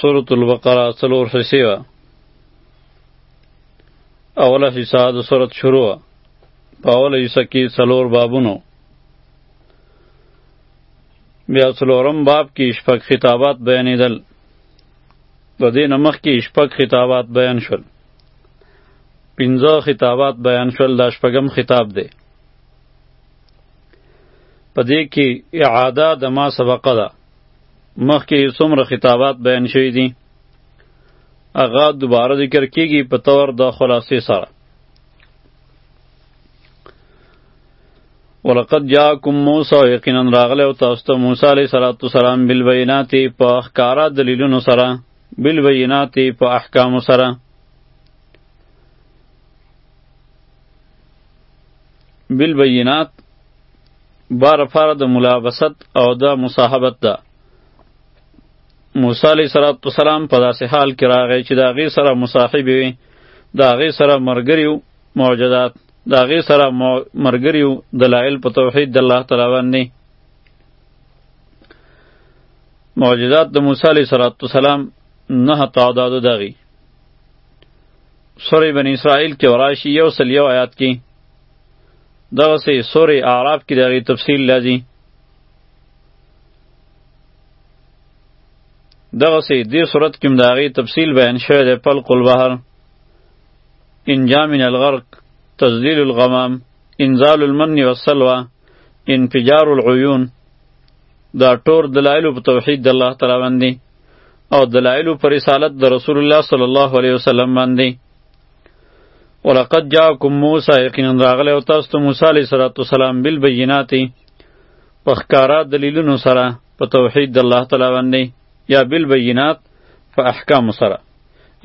سورة البقرة څلور حصې وه اوله حصه د سورت شروع وه په اوله حصه کې څلور بابونو بیا څلورم باب کې شپږ خطابات بیانېدل د دې نه مخکې شپږ خطابات بیان شول پنځه خطابات بیان شول دا شپږم خطاب دی په دې کې اعاده د ما سبقه ده مخکې څومره خطابات بیان شوي دي هغه دوباره ذکر کیږي په تور د خلاصې سره ولقد جاءکم موسی یقینا راغله او تاسو ته موسی علیه صلوات و سلام بالبینات په احکارا دلیلونو سره بالبینات په احکام سره بالبینات بار فار د ملابست او د مصاحبت ده موسی علیه السلام په داسې حال کې راغی چې د هغې سره مصاحب وي د هغې سره ملګري وو معجزات د هغې سره ملګري وو دلایل په توحید د الله تعالی باندې معجزات د موسی علیه السلام نه تعداد دغی سوره بنی اسرائیل کې وراشي یو سل یو آیات کې دغه سي سوره اعراف کې دغه تفصیل لازم دغه سي دې صورت کې مداغي تفصیل بیان شوی دی پل قل بهر انجا من الغرق تزلیل الغمام انزال المن والسلوى انفجار العیون دا ټول دلایل په توحید د الله تعالی باندې او دلائل په رسالت د رسول الله صلی الله علیه وسلم باندې ولقد جاءکم موسی یقینا راغلی او تاسو ته موسی علیه السلام بالبینات په ښکارا دلیلونو سره په توحید د الله تعالی باندې یا بالبینات په احکام سره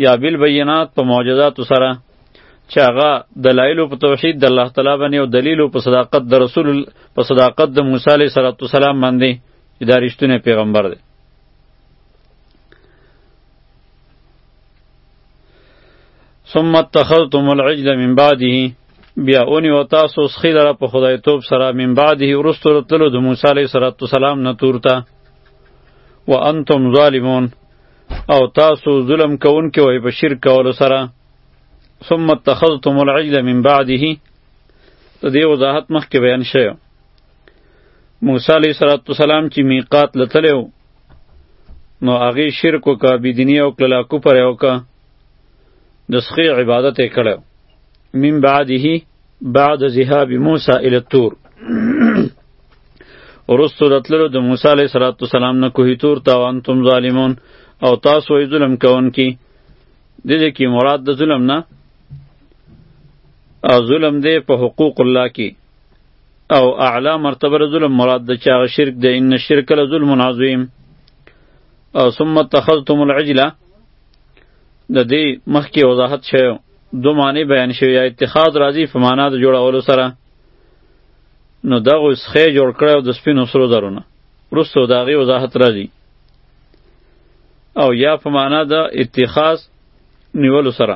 یا بالبینات په معجزات سره چې هغه دلایل په توحید د الله تعالی باندې او دلیل په صداقت د رسول په صداقت د موسی علیه السلام باندې چې دا رښتونه پیغمبر دی ثم اتخذتم العجل من بعده بیا اونی و تاسو سخی لره په خدای توب سره من بعده ورستو رتلو د موسی علیه السلام نه تورته و انتم ظالمون او تاسو ظلم کوونکي وای په شرک کولو سره ثم اتخذتم العجل من بعده د دې وضاحت مخکې بیان شوی موسی علیه السلام چې میقات لتلی و نو هغې شرک وکړه بېدیني او کړله کفر یې وکړه د سخې عبادت یې کړی من بعده بعد ذهاب موسی الی الطور ورستو راتللو د موسی علیه السلام نه کوهی تور ته وانتم ظالمون او تاسو یې ظلم کوونکي د دې کې مراد د ظلم نه او ظلم دی په حقوق الله کې او اعلی مرتبه ظلم مراد د چا شرک دی ان شرک له ظلم عظیم او ثم اتخذتم العجله د دې مخکې وضاحت شوی دو معنی بیان شوی یا اتخاذ راځي په معنا د جوړولو سره نو دغه سخه جوړ کړی او د سپینو سرو زرونه وروسته د هغې وضاحت راځي او یا په معنا د اتخاذ نیولو سره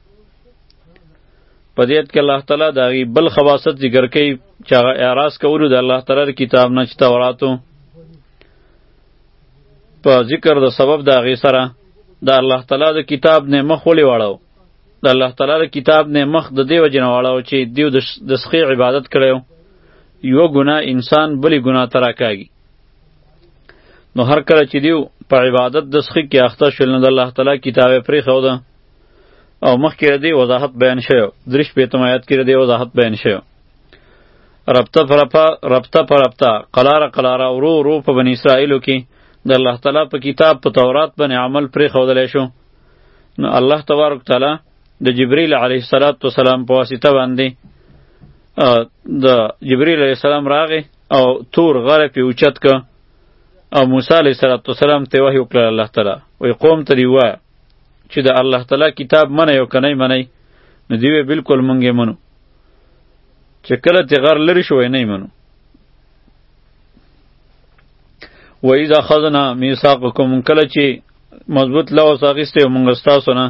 په دې کې الله تعالی دا غي بل خواصت ذکر کوي چې هغه اعراض کولو د الله تعالی کتاب نه چې توراتو په ذکر د سبب دا غي سره د الله تعالی د کتاب نه مخ ولې واړو د الله تعالی د کتاب نه مخ د دیو جن واړو چې دیو د سخی عبادت کړو یو ګنا انسان بلی ګنا ترا کوي نو هر کله چې دیو په عبادت د سخی کې اخته شول نو د الله تعالی کتابه پرې خو ده او مخکې ردی وضاحت بیان شوی درش پیتم آیات کې ردی وضاحت بیان شوی ربطه پرپا ربطه پرپتا قلاره قلاره ورو ورو په بنی اسرائیلو کې د الله تعالی په کتاب په تورات باندې عمل پرې خودلې شو نو الله تبارک تعالی د جبرئیل علیه السلام په واسطه باندې د جبرئیل علیه السلام راغی او تور غره په اوچت ک او موسی علیه السلام ته وحی وکړ الله تعالی وی قوم ته دی وای چې د الله تعالی کتاب منئ او که نه منئ نو دوی ویل بلکل مونږ یې منو چې کله ترې غر لرې شو نه یې منو و اذا خذنا میثاقکم کله چې مضبوط لوز اخیستی مونږ ستاسو نه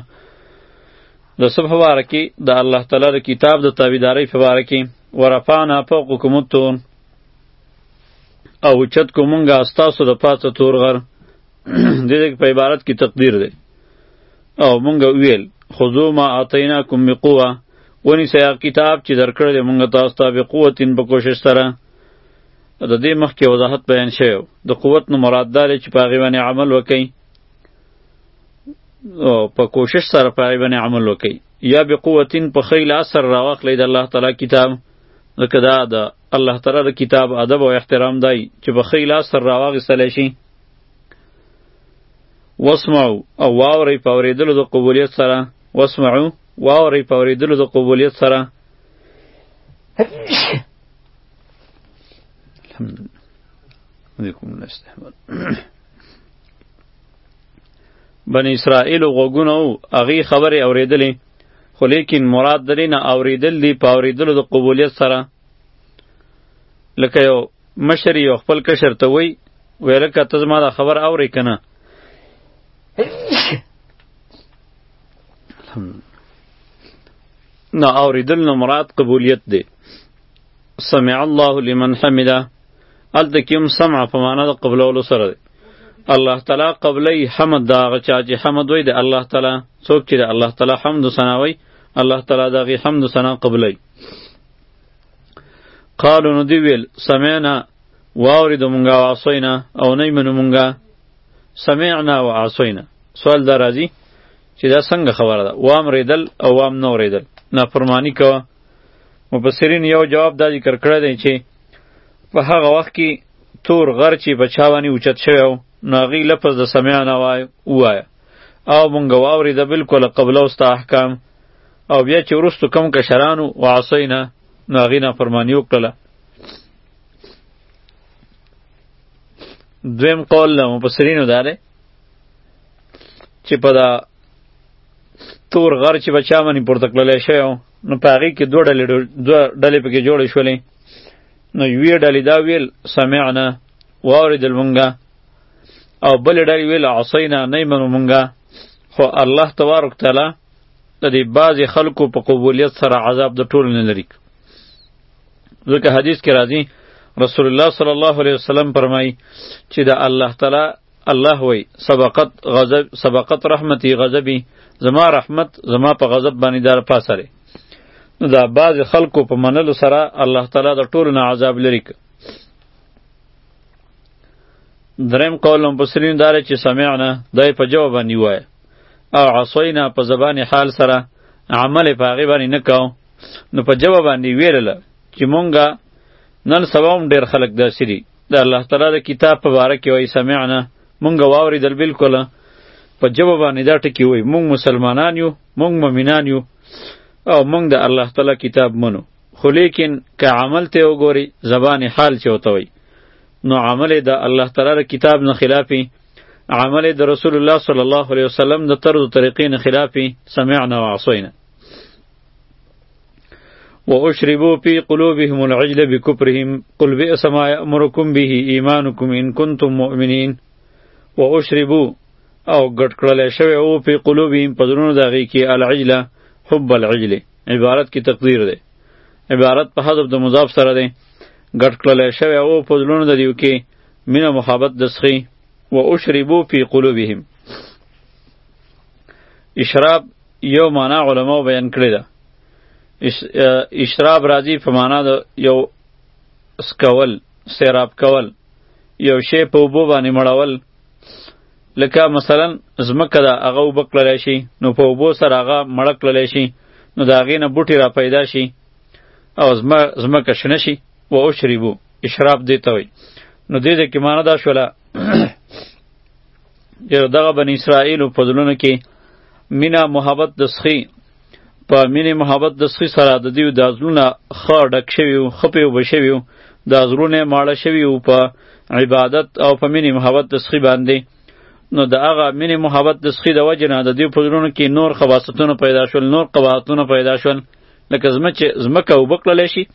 د څه په باره کې د الله تعالی د کتاب د تابعدارۍ په باره کې ورفعنا فوقکم الطور او اوچت کو مونږه ستاسو د پاسه تور غر د دې په عبارت کې تقدیر دی او مونږ ویل خذو ما اعطیناکم بقوه ونی سیا کتاب چې درکړ دې مونږ تاسو ته به قوتین په کوشش سره د دې مخکې وضاحت بیان شوی د قوت نو مراد دار چې په هغه باندې عمل وکړي او په کوشش سره په هغه باندې عمل وکړي یا به قوتین په خیل اثر راوخلی د الله تعالی کتاب لکه دا د الله تعالی د کتاب ادب او احترام دی چې په خیل اثر راوغستلی شي واسمعو او واورئ په اورېدلو د قبولیت سره واسمعو واورئ په اورېدلو د قبولیت سره الحمدلله علیکم الله استحمال بن اسرائیل غوګونه او هغه خبره اوریدلې خو لیکن مراد درې نه اوریدل دی په اوریدلو د قبولیت سره لکه یو مشر یو خپل کشر ته وی ویلکه ته زما دا خبر اورې که نه نه اورېدل نه مراد قبولیت دی سمع الله لمن حمده هلته کې هم سمع په معنا د قبلولو سره دی الله تعالی قبلی حمد دا هغه چا چې حمد وای د الله تعالی څوک چې د الله تعالی حمد و ثنا وای الله تعالی د هغې حمد و ثنا قبلی قالو نو دی ویل سمعنا واوریدو مونږه او عصینا او نه منو مونږه سمعنا و عصینا سوال دا راځي چې دا څنګه خبره ده وام ریدل او وام نو ریدل نافرمانی کوه مفسرین یو جواب دا ذکر کړی دی چې په هغه وخت کې تور غر چې په چا باندې اوچت شوی و نو هغې لفظ د سمعنا وایه او مونږ واورېده بلکل قبله اوستا احکام او بیا چې وروسته کم کشرانو وعصینا نو هغې نافرماني وکړله دویم قول له مفسرینو دا دی چې په دا تور غر چې بچا باندې پورته کړلی شوی نو په هغې کې دوه ډلې دوه ډلې پکې جوړې شولې نو یوې ډلې دا ویل سمعنا واورېدل مونږه او بلې ډلې ویل عصینا نه یې منو مونږه خو الله تبارک تعالی د دې بعضې خلکو په قبولیت سره عذاب د ټولو نه لري ځکه حدیث کې راځي رسول الله صلی الله علیه وسلم فرمایي چې د الله تعالی الله وی سبقت غضب سبقت رحمتي غضبي زما رحمت زما په غضب باندې دار پاسره نو دا بعض خلکو په منلو سره الله تعالی د ټولو نه عذاب لري دریم قول مبصرین داره چې سمعنا دای په جواب باندې وایي او عصینا په زبان حال سره عمل په هغې باندې نه کاو نو په جوه باندې ویرله چې مونږه نن سبا هم ډېر خلک داسې دي د الله تعالی د کتاب په باره کې وایي سمعنا مونږه واورېدل بلکله په جوه باندې دا ټکي وایي مونږ مسلمانان یو مونږ مؤمنان یو او مونږ د الله تعالی کتاب منو خو لیکن که عمل ته وګوري زبان حال چې وتوي نو عمل د الله تعالی کتاب نه خلافي عمل د رسول الله صلی الله علیه وسلم د طرز و طریقې نه خلافي سمعنا وعصینا و اشربو فی قلوبهم العجل بکفرهم قل بئس ما یأمرکم به ایمانکم ان کنتم مؤمنین و اشربو او ګډ کړل شوی او په قلوبهم پزرونو دغه کې العجل حب العجل عبارت کی تقدیر ده عبارت په حذف د مضاف سره ده ګډ کړل شوی او پزرونو د دیو کې مینه محبت دسخی و اشربو فی قلوبهم اشراب یو معنا علما بیان کړی ده اشراب راځي په معنا د یو سکول سیراب کول یو شی په اوبو باندې مړول لکه مثلا زمکه ده هغه اوبه کړلی شي نو په اوبو سره هغه مړه کړلی شي نو د هغې نه بوټي را پیدا شي او زمکه شنه شي و اشربو اشراف دی ته وي نو دې دې کې معنا دا شوله یو دغه بن اسرائیل په دلونو کې مینا محبت د سخی په مینې محبت د سخی سره د دیو د ازلونه خا ډک شوی او خپې او بشوی د ازلونه ماړه شوی او په عبادت او په مینې محبت د سخی باندې نو د هغه مینې محبت د سخی د وجه نه د دیو په دلونو کې نور خواستونه پیدا شول نور قباحتونه پیدا شول لکه زمکه زمکه وبکلل شي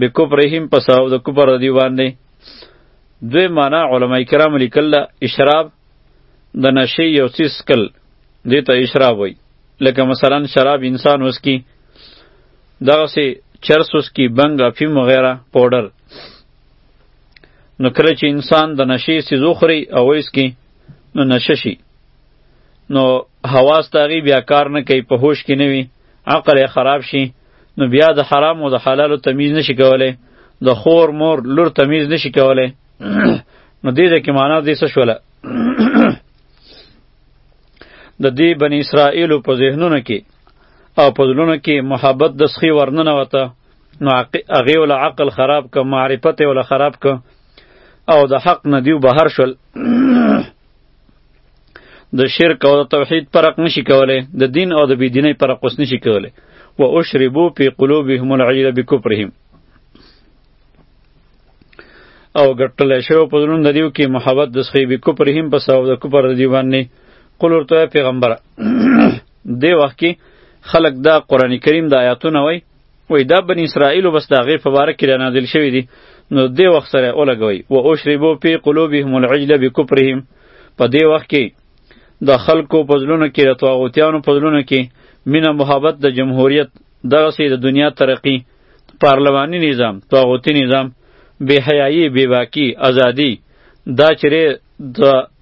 بکفرهم په سبب د کفر دی باندې دوی معنا علما کرام لیکل اشراب د نشې یو څیز کل دې ته اشراب وای لکه مثلا شراب انسان اوس کی دغه سي چرس اوس کی بنګ افیم وغیرہ پاوډر نو کله چې انسان د نشې سیز وخوري او ویس کی نو نشه شي نو حواس تاغي بیا کار نه کوي په هوش کې نه وي عقل خراب شي نو بیا د حرام او د حلالو تمیز نشي کولای د خور مور لور تمیز نشي کولای نو دې ده کې معنا دې څه شوله د دې بنی اسرائیل په ذهنونو کې او په زړونو کې محبت د سخی ورننه وته نو هغه ول عقل خراب ک معرفت ول خراب ک او د حق نه دیو بهر شول د شرک او د توحید فرق نشي کولی د دین او د بيدینۍ فرق اوس نشي کولی و اشربو فی قلوبهم العجل بکفرهم او ګټل شو په زړونو د دیو کې محبت د سخی بکفرهم په سبب د کفر د دیو باندې قل ورته پیغمبر دی وخت کې خلق دا قران کریم د آیاتونه وای وای دا بنی اسرائیل بس دا غیب مبارک کې نازل شوی دی نو دې وخت سره اولګوي و او شربو پی قلوبهم العجل بکفرهم په دې وخت کې د خلکو په ځلونو کې د طاغوتیانو په ځلونو کې مینه محبت د جمهوریت دغه سي د دنیا ترقی پارلمانی نظام طاغوتی نظام بے حیايي بے باکی ازادي دا چیرې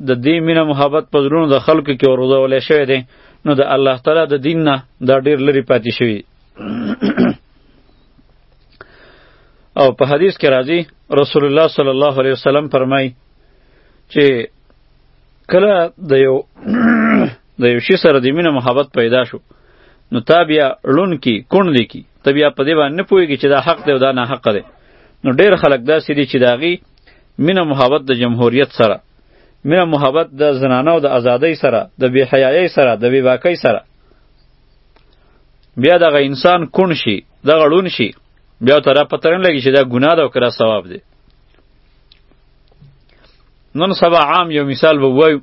د دې مینه محبت په ځلونو د خلکو کې ورځولې شوی دی نو د الله تعالی د دین نه دا ډیر لري پاتې شوی او په حدیث کې راځي رسول الله صلی الله علیه وسلم فرمای چې کله د یو د یو شي سره د مینه محبت پیدا شو نو تا بیا ړون کی کون دی کی ته بیا په دې باندې نه پوهېږي چې دا حق دی او دا نه حق دی نو ډېر خلک داسې دي چې د هغې مینه محبت د جمهوریت سره مینه محبت د زنانه او د ازادۍ سره د بې حیایۍ سره د بې باکۍ سره بیا دغه انسان کون شي دغه ړون شي بیا ته را پته نه لګي چې دا ګناه ده او که دا ثواب دی نن سبا عام یو مثال به ووایو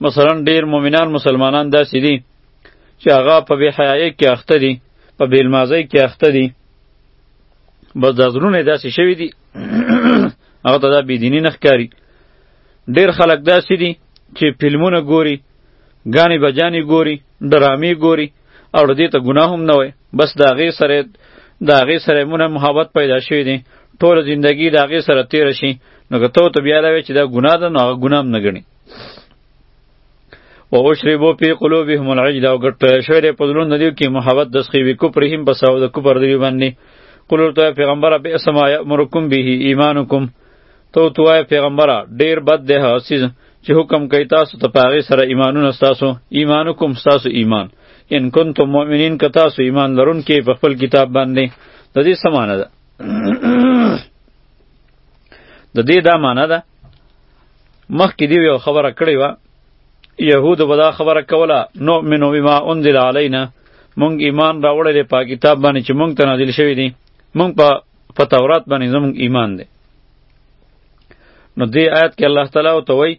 مثلا ډیر مؤمنان مسلمانان داسې دي چې هغه په بې حیایۍ کې اخته دي په بې لمازۍ کې اخته دي بس دا زړونه یې داسې شوي دي هغه ته دا بېدیني نه ښکاري ډېر خلک داسې دي چې فلمونه ګوري ګانې بجانې ګوري ډرامې ګوري او دې ته ګناه هم نه وای بس د هغې سره د هغې سره مونه محبت پیدا شوی دی ټوله زندگی د هغې سره تېره شي نو که ته ورته بیا دا وایې چې دا ګناه ده نو هغه ګناه هم نه ګڼي و اشربو پی قلوبهم العجل او ګټ شوی دی په زړونو دیو کې محبت د سخي وي کفر هم بس او د کفر دی باندې قل ورته پیغمبره به اسما یامرکم به ایمانکم تو تو اے پیغمبره ډیر بد ده هغه څیز چې حکم کوي تاسو ته پاغي سره ایمانونه تاسو ایمانکم تاسو ایمان ان کنتم مؤمنین که تاسو ایمان لرون کې په خپل کتاب باندې د دې سمانه ده د دې دا معنی ده مخکې دی یو خبره کړې و یهود به دا خبره کوله نؤمن بما انزل علینا مونږ ایمان راوړی دی په کتاب باندې چې مونږ ته نازل شوی دی مونږ په په تورات باندې زموږ ایمان دی نو دې آیت کې الله تعالی او توي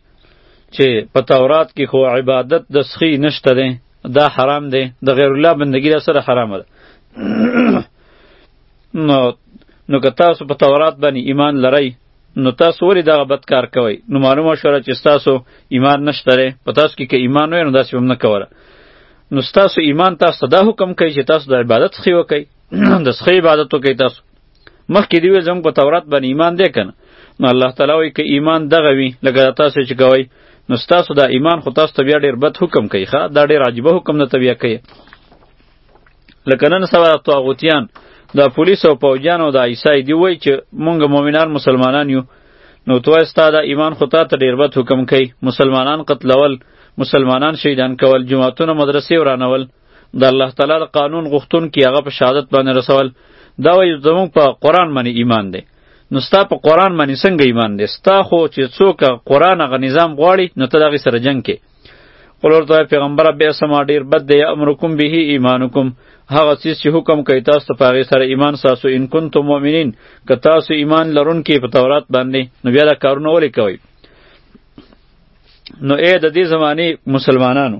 چې په تورات کې خو عبادت د سخی نشته دی دا حرام دی د غیر الله بندگی را سره حرام ده نو نو که تاسو په تورات باندې ایمان لرئ نو تاسو ولې دغه بد کار کوئ نو معلومه شوه چې ستاسو ایمان نشته دی په تاسو کې که ایمان وی نو داسې هم نه کوله نو ستاسو ایمان تاسو ته دا حکم کوي چې تاسو د عبادت سخی وکړئ د سخی عبادت وکړئ تاسو مخکې دی ویل زموږ په تورات باندې ایمان دی کنه نو الله تعالی وایي که ایمان دغه وي لکه تاسو چې کوئ نو ستاسو دا ایمان خو تاسو ته بیا ډېر بد حکم کوي ښه دا ډېر عجیبه حکم نه ته بیا کوي لکه نن سبا طاغوتیان دا پولیس او پوجان او دا عیسی دی وای چې مونږ مؤمنان مسلمانان یو نو تو استا دا ایمان خو ته ډیر بد حکم کوي مسلمانان قتلول مسلمانان شهیدان کول جماعتونه مدرسې ورانول د الله تعالی د قانون غوښتون کې هغه په شهادت باندې رسول دا وایي زموږ په قرآن باندې ایمان دی نو ستا په قرآن باندې څنګه ایمان دی ستا خو چې څوک قرآن هغه نظام غواړي نو ته د هغې سره جنګ کې قول ورته وایه پیغمبره بیا سما ډېر بد دی امرکم به ایمانکم هغه څیز چې حکم کوي تاسو ته په هغې سره ایمان ستاسو ان کنتم مؤمنین که تاسو ایمان لرونکي په تورات باندې نو بیا دا کارونه ولې کوئ نو ای د دې زمانې مسلمانانو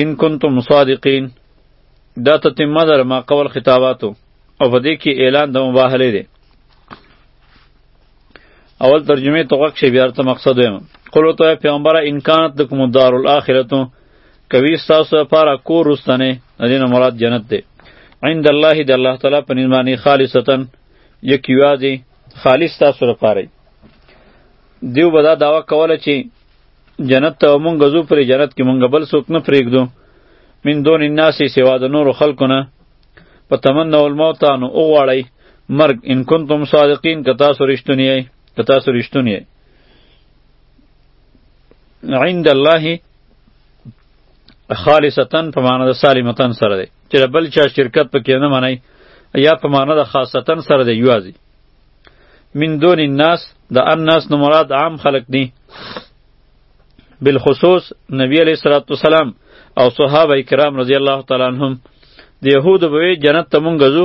ان کنتم صادقین دا تتمه در ما قول خطاباتو او په دې کې اعلان د مباهله دی اول ترجمه ته غوږ شي بیا ته مقصد وایم قلو ته پیغمبره ان کانت لکم الدار الاخرته کوي ستاسو لپاره کور رستنه دینه مراد جنت دی عند الله د الله تعالی په نعمانه خالصتا یک یوازې خالص تاسو لپاره دیو به دا داوا کوله چې جنت ته مونږ ځو پرې جنت کې مونږ بل څوک نه پرېږدو من دون الناس سوا د نورو خلکو نه په تمنا الموت نو وغواړئ مرګ ان کنتم صادقین که تاسو رښتونی یئ که تاسو رښتونی یئ عند الله خالصتن په معنا د سالمتن سره دی چې بل چا شرکت پکې نه منئ یا په معنا د خاصتن سره دی یوازې من دون الناس د الناس نو مراد عام خلق دي بالخصوص نبی علیہ الصلوۃ والسلام او صحابه کرام رضی الله تعالی عنهم د یهودو به جنت ته مونږ ځو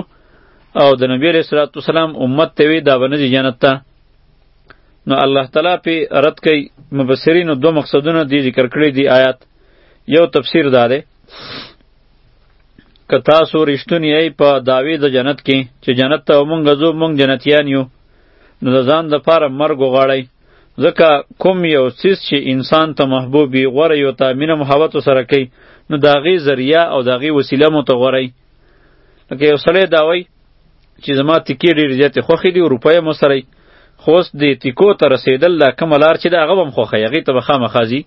او د نبی علیہ الصلوۃ والسلام امت ته وی دا باندې جنت ته نو الله تعالی په رد کوي مبصرینو دوه مقصدونه دی ذکر کړی دی آیات یو تفسیر داره که تاسو رښتونی یی په دعوی د جنت کې چې جنت ته مونږ ځو مونږ جنتیان یو نو د ځان د پاره مرګ وغواړی ځکه کوم یو څیز چې انسان ته محبوب وي غوره یو ته مینه محبت سره کوي نو د هغې ذریعه او د هغې وسیله مو ته غوره وي لکه یو سړی دا وایي چې زما تیکې ډېرې زیاتې خوښې دي روپۍ مو سره خو اوس دې تیکو ته رسېدل دا کومه لار چې د هغه به هم خوښوي هغې ته به خامخا ځي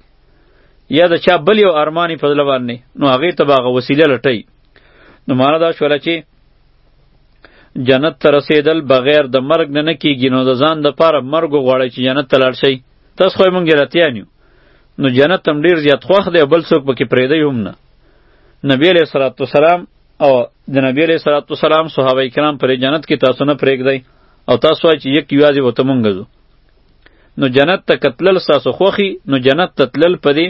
یا د چا بل یو ارمانی په زړه باندې نو هغې ته به هغه وسیله لټوي نو معنا دا شوله چې جنت ته رسېدل بغیر د مرګ نه نه کیږي نو د ځان دپاره مرګ وغواړئ چې جنت ته لاړ شئ تاسو خو یې مونږ جنتیان یو نو جنت هم ډېر زیات خوښ دی او بل څوک پکې پرېږدی هم نه نبی علیه صلات وسلام او د نبی علیه صلات وسلام صحابه کرام پرې جنت کې تاسو نه پرېږدی او تاسو وایئ چې یک یوازې ورته مونږ ځو نو جنت ته کتلل ساسو خوخي نو جنت ته تلل پدې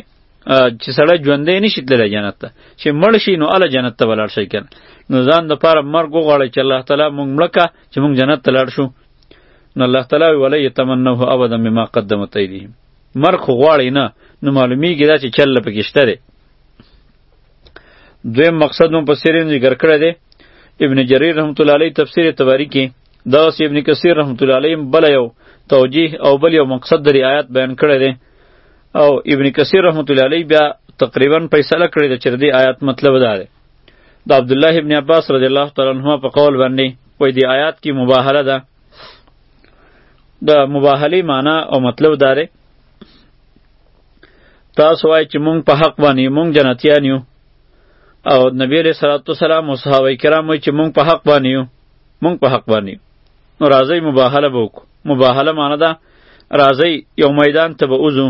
چې سړی ژوندې نشي تللی جنت ته چې مړ شي نو ال جنت ته ولاړ شي کنه نو ځان د پاره مرګ وغواړي چې الله تعالی مونږ مړکه چې مونږ جنت ته لاړ شو نو الله تعالی ولا یتمنه ابدا مما قدمت ایدیهم مرګ خو غواړي نه نو معلومیږي دا چې چل پکې شته دی دویم مقصد مو په سیرین ذکر کړی دی ابن جریر رحمت الله علیه تفسیر تبری کې دا سی ابن کثیر رحمت الله علیه بل یو توجیه او بل یو مقصد د آیات بیان کړی دی او ابن کثیر رحمت الله علیه بیا تقریبا فیصله کړې ده چې د آیات مطلب دا دی د عبد الله ابن عباس رضی الله تعالی عنهما په قول باندې وای دی آیات کې مباهله ده د مباهله معنی او مطلب دا دی تاسو وای چې مونږ په حق باندې مونږ جنتیان یو او نبی علیہ الصلوۃ والسلام او صحابه کرام وای چې مونږ په حق باندې یو مونږ په حق باندې نو راځي مباهله به وکړو مباهله معنی ده راځي یو میدان ته به وځو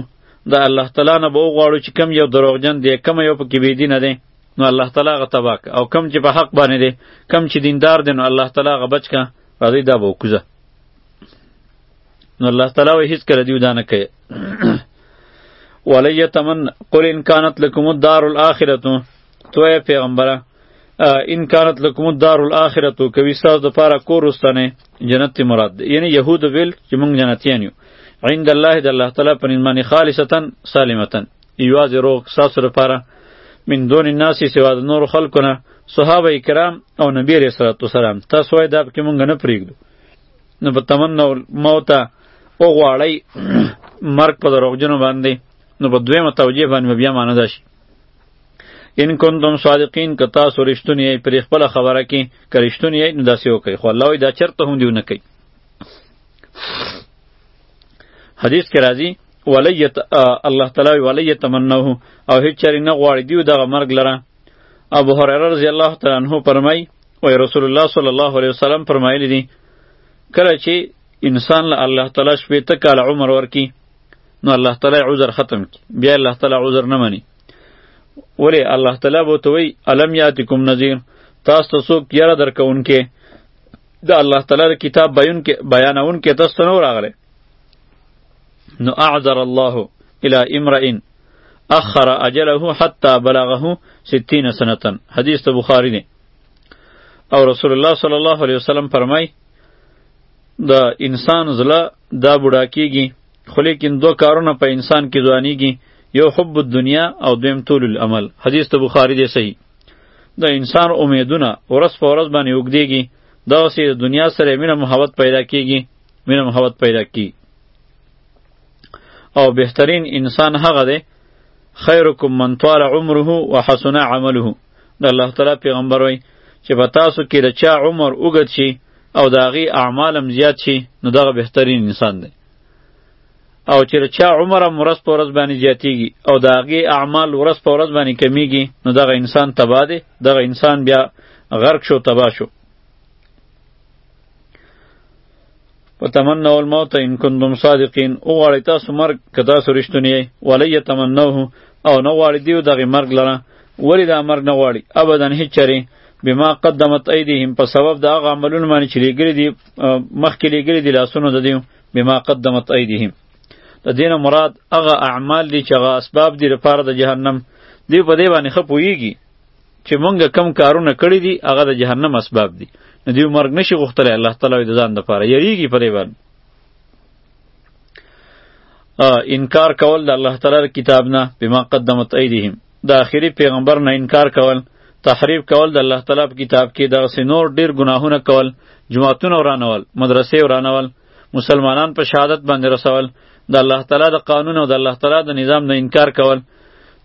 د الله تعالی نه به وغواړو چې کم یو دروغجن دی کم یو پکې بېدینه دی نو الله تعالی هغه تباه که او کم چې په حق باندې دی کم چې دیندار دی نو الله تعالی هغه بچ که راځئ دا به وکوزه نو الله تعالی وایي هېڅکله دیو دا نه کوي ولی یتمن قل ان کانت لکم الدار الاخرة تو ای پیغمبره ان کانت لکم الدار الاخره تو کوي تاسو د پاره کور واستنه جنت تی مراد ده. یعنی یهود ویل چې موږ جنتیان یو عند الله د الله تعالی په نن باندې خالصتا سالمتا یوازې روغ تاسو لپاره من دون الناس سوا د نور خلقونه صحابه کرام او نبی رسول الله سلام تاسو وای دا پکې مونږ نه پریږدو نو په تمنا موت او غواړی مرګ په دروغجنو باندې نو په دویمه توجیه باندې بیا معنی ده شي ان کنتم صادقین که تاسو رښتونی یې پرې خپله خبره کې که رښتونی یې نو داسې وکړئ خو الله وایي دا چرته هم دې ونه کوي حدیث کې راځي ولیت الله تعالی ولی یتمنوه او هیڅ چری نه غواړي دیو دغه مرګ لره ابو هريره رضی الله تعالی عنہ فرمای او رسول الله صلی الله علیه وسلم فرمایلی دي کله چې انسان له الله تعالی شپې ته کال عمر ورکی نو الله تعالی عذر ختم کی بیا الله تعالی عذر نه منی ولی الله تعالی به ته وی الم یاتکم نذیر تاسو ته څوک یره درکونکې د الله تعالی د کتاب بیان کې بیانون کې تاسو ته نو راغله نو اعذر الله الى امرئ اخر اجله حتى بلغه 60 سنه حدیث ته بخاری دی او رسول الله صلی الله علیه وسلم فرمای د انسان زړه دا بوډا کیږي خو لیکن دوه کارونه په انسان کې ځوانیږي یو حب الدنیا او دویم طول العمل حدیث ته بخاری دی صحیح د انسان امیدونه ورځ په ورځ باندې وګدیږي دا اوسې د دنیا سره مینه محبت پیدا کیږي مینه محبت پیدا کی او بهترین انسان هغه دی خیرکم من طال عمره وحسن عمله د الله تعالی پیغمبر وای چې په تاسو کې د چا عمر اوږد شي او د هغې اعمال هم زیات شي نو دغه بهترین انسان دی او چې د چا عمر هم ورځ په ورځ باندې زیاتیږي او د هغې اعمال ورځ په ورځ باندې کمیږي نو دغه انسان تباه دی دغه انسان بیا غرق شو تباه شو وتمنوا الموت ان کنتم صادقین او غواړی تاسو مرګ که تاسو رښتونی یئ ولی یتمنوه او نه غواړي دیو دغه مرګ لره ولی دا مرګ نه غواړي ابدا هیڅ چره بما قدمت ایدیهم په سبب دا غ عملونه باندې چې لګری دي مخکې لګری دي لاسونو د دیو بما قدمت ایدیهم د دینه مراد هغه اعمال دي چې هغه اسباب دي لپاره د جهنم دی په دې باندې خپويږي چې مونږ کم کارونه کړی دي هغه د جهنم اسباب دي نو دی مرګ نشي غوښتلی الله تعالی د ځان لپاره یریږي په دې باندې انکار کول د الله تعالی کتاب نه بما قدمت ایدیهم د آخري پیغمبر نه انکار کول تحریف کول د الله تعالی په کتاب کې دغه سه نور ډیر ګناهونه کول جماعتونه ورانول مدرسې ورانول مسلمانان په شهادت باندې رسول د الله تعالی د قانون او د الله تعالی د نظام نه انکار کول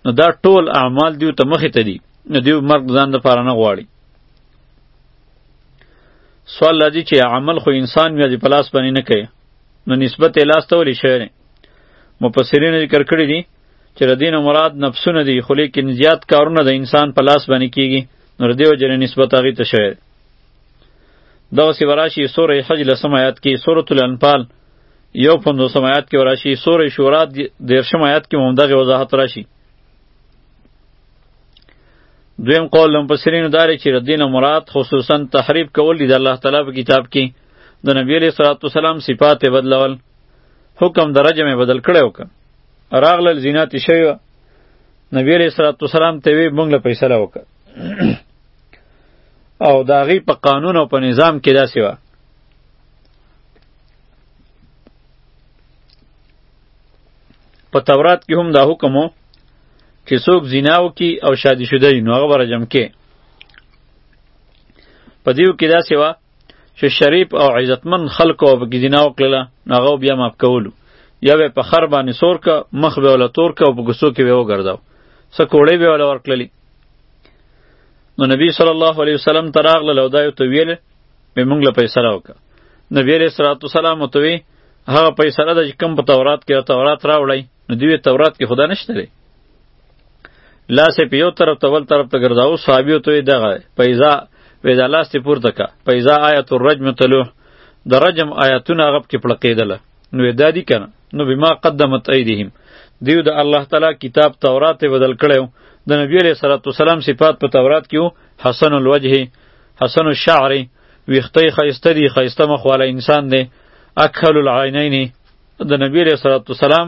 نو دا ټول اعمال دیو ته مخې ته دي نو دیو مرګ ځان د پاره نه غواړي سوال لدی چې عمل خو انسان بیا د پلاس باندې نه کوي نو نسبت لاس ته ولې شوی مفسرین ذکر کړی دي چې د دین مراد نفسونه دي خو لیکن زیات کارونه د انسان په لاس باندې کیږي نو د دیو جن نسبت هغه ته شوی دغه سی وراشي سوره حج لسم آیات کې سورۃ الانفال یو پندوسم آیات کې وراشي سوره شورا دیرشم آیات کې هم دغه وضاحت راشي دویم قول لم پسرینو داره چې د دین مراد خصوصا تحریف کول دي د الله تعالی په کتاب کې د نبی علیه الصلاۃ والسلام صفات بدلول حکم درجه مې بدل کړو که راغلل زینا تی شوی و نبی علیہ الصلوۃ والسلام ته وی مونږ له فیصله وکړه او دا غي په قانون او په نظام کې داسې و په تورات کې هم دا حکم و چې څوک زنا وکي او شادي شوی نو هغه برجم کې په دیو کې داسې و چې شریف او عزتمن خلکو او پکې زنا وکړله نو هغه بیا معاف کولو یا به په خر باندې سور که مخ به ولا تور که او په ګسو کې به وګرځاو څه کوړې به ولا ورکړلې نو نبی صلی الله علیه وسلم ته راغله لو دا یو ته ویل به مونږ له فیصله وکړه نبی علیه الصلاۃ والسلام ته وی هغه فیصله د کوم په تورات کې تورات راوړی نو دوی تورات کې خدا نشته لاس په یو طرف ته ول طرف ته ګرځاو صحابیو ته دغه پیزا ودا لاس ته پورته کا پیزا آیت الرجم تلو د رجم آیاتونه غب کې پړقېدله نو دا دی کنه نو بما قدمت ایدیهم دیو د الله تعالی کتاب تورات بدل کړو د نبی علیہ الصلوۃ والسلام صفات په تورات کې حسن الوجه حسن الشعر ویختی خیسته دی خیسته مخواله انسان دی اکحل العینین د نبی علیہ الصلوۃ والسلام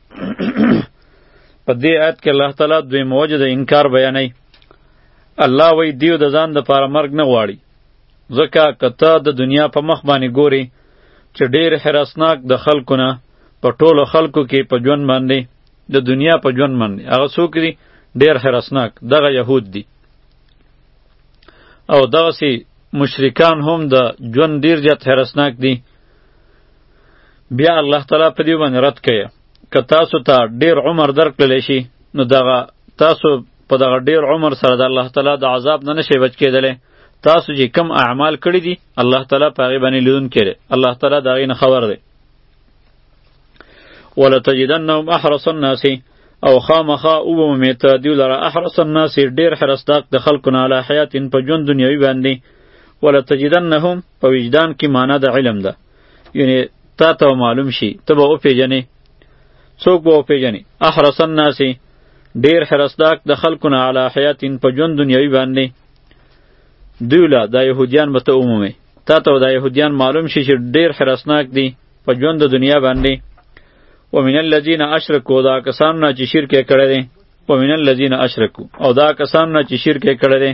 په دې آیت کې الله تعالی دوی موجه د انکار بیانوي الله وی دیو د ځان د پاره مرګ نه غواړي ځکه کته د دنیا په مخ باندې ګوري چې ډیر حراسناک د خلکو نه په ټولو خلکو کې په ژوند باندې د دنیا په ژوند باندې هغه څوک دي ډیر حراسناک دغه یهود دي او دغه سي مشرکان هم د ژوند ډیر زیات حراسناک دي بیا الله تعالی په دې باندې رد کړي که تاسو ته ډیر عمر درکړل شي نو دغه تاسو په دغه ډیر عمر سره د الله تعالی د عذاب نه نشئ بچ کېدلی تاسو چې کم اعمال کړی دي الله تعالی په هغې باندې لیدون کړي الله تعالی د هغې نه خبر دی ولتجدنهم احرص الناس او خامخا وبمومې ته دیو لره احرص الناس ډیر حرصناک د خلکو نه علی حیات په ژوند دنیوي باندې ولتجدنهم په وجدان کې معنا د علم ده یعنی تا ته معلوم شي ته به وپېژنې څوک به وپېژنې احرس الناس ډېر حرسداک د خلکو نه علی حیات په ژوند دنیوي باندې دوی له دا یهودیان به ته ومومې تا ته دا یهودیان معلوم شي چې ډېر حرسناک دي په ژوند د دنیا باندې ومن الذین اشرکو دا کسان نه چې شرک یې کړی دی ومن الذین اشرکو او دا کسان نه چې شرک یې کړی دی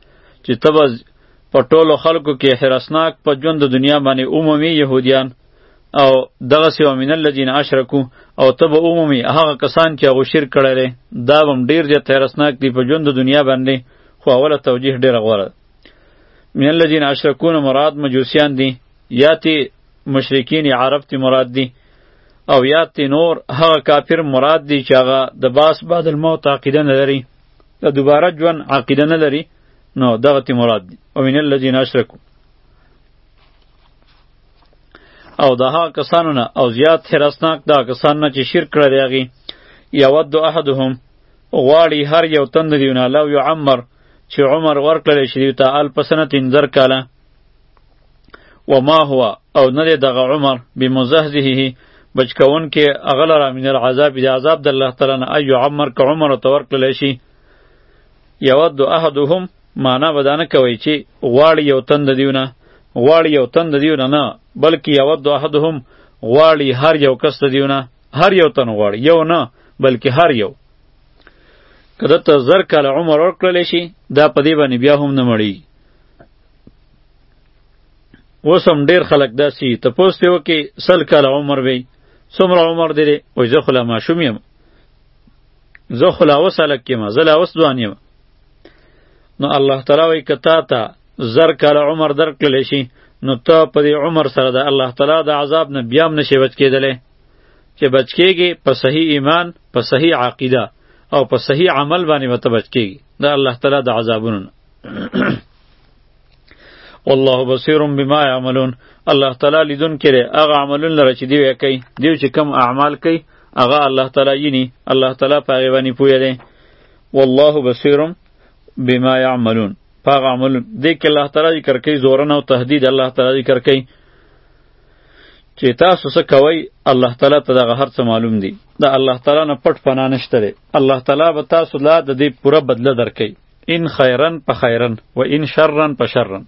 چې ته به په ټولو خلکو کې حرسناک په ژوند د دنیا باندې عمومي یهودیان او دغه سیوا من الذین اشرکو او ته به عمومي هغه کسان چې هغه شرک کړی دی دا به هم ډېر زیات حرسناک دي په ژوند د دنیا باندې خو اوله توجیه ډېره غوره ده من الذین اشرکون مراد مجوسیان دي یا تی مشرکین عرب تی مراد دي او یا تی نور هغه کافر مراد دي چې هغه د باس بعد الموت عقیده نه لري د دوباره ژوند عقیده نه لري نو دغه تی مراد دی او من الذین اشرکو او د هغه کسانو نه او زیات حرسناک دا کسان نه چې شرک کړی دی هغې یود احدهم غواړي هر یو تن دیونه لو یعمر چې عمر ورکړلی شي دیو ته الف سنتین زر کاله وما هو او نه دی دغه عمر بمزهزهه بچ کون کې اغل را من العذاب دی عذاب د الله تعالی نه ایو عمر که عمر ته ورکړل شي یود احدهم معنا بدانه کوي چې غواړي یو تند دیونه غواړي یو تند دیونه نه بلکې یود احدهم غواړي هر یو کس دیونه هر یو تن غواړي یو نه بلکې هر یو کله ته زر کاله عمر ورکړل شي دا په دې باندې بیا هم نه مړی اوس هم ډیر خلک داسي ته پوسټ یو کې سل کال عمر وي څومره عمر دی او زه خلا ماشوم یم زه خلا اوس الک یم زه لا اوس ځوان یم نو الله تعالی وی کتا ته زر کال عمر درکړل شي نو ته په دې عمر سره د الله تعالی د عذاب نه بیا هم نشي بچ کېدلی چې بچ کېږي په صحیح ایمان په صحیح عقیده او په صحیح عمل باندې به ته بچ کېږي د الله تعالی د عذابونو نه والله بصیر بما یعملون الله تعالی لیدون کړي هغه عملون لره چې دی وی کوي دیو چې کم اعمال کوي هغه الله تعالی یینی الله تعالی په هغه باندې پوهه دی والله بصیر بما یعملون په هغه عمل دی کې الله تعالی ذکر کوي زورن او تهدید الله تعالی ذکر کوي چې تاسو څه کوئ الله تعالی ته دغه هر څه معلوم دي د الله تعالی نه پټ پناه نشته دی الله تعالی به تاسو لا د دې پوره بدله درکوي ان خیرن په خیرن و ان شرن په شرن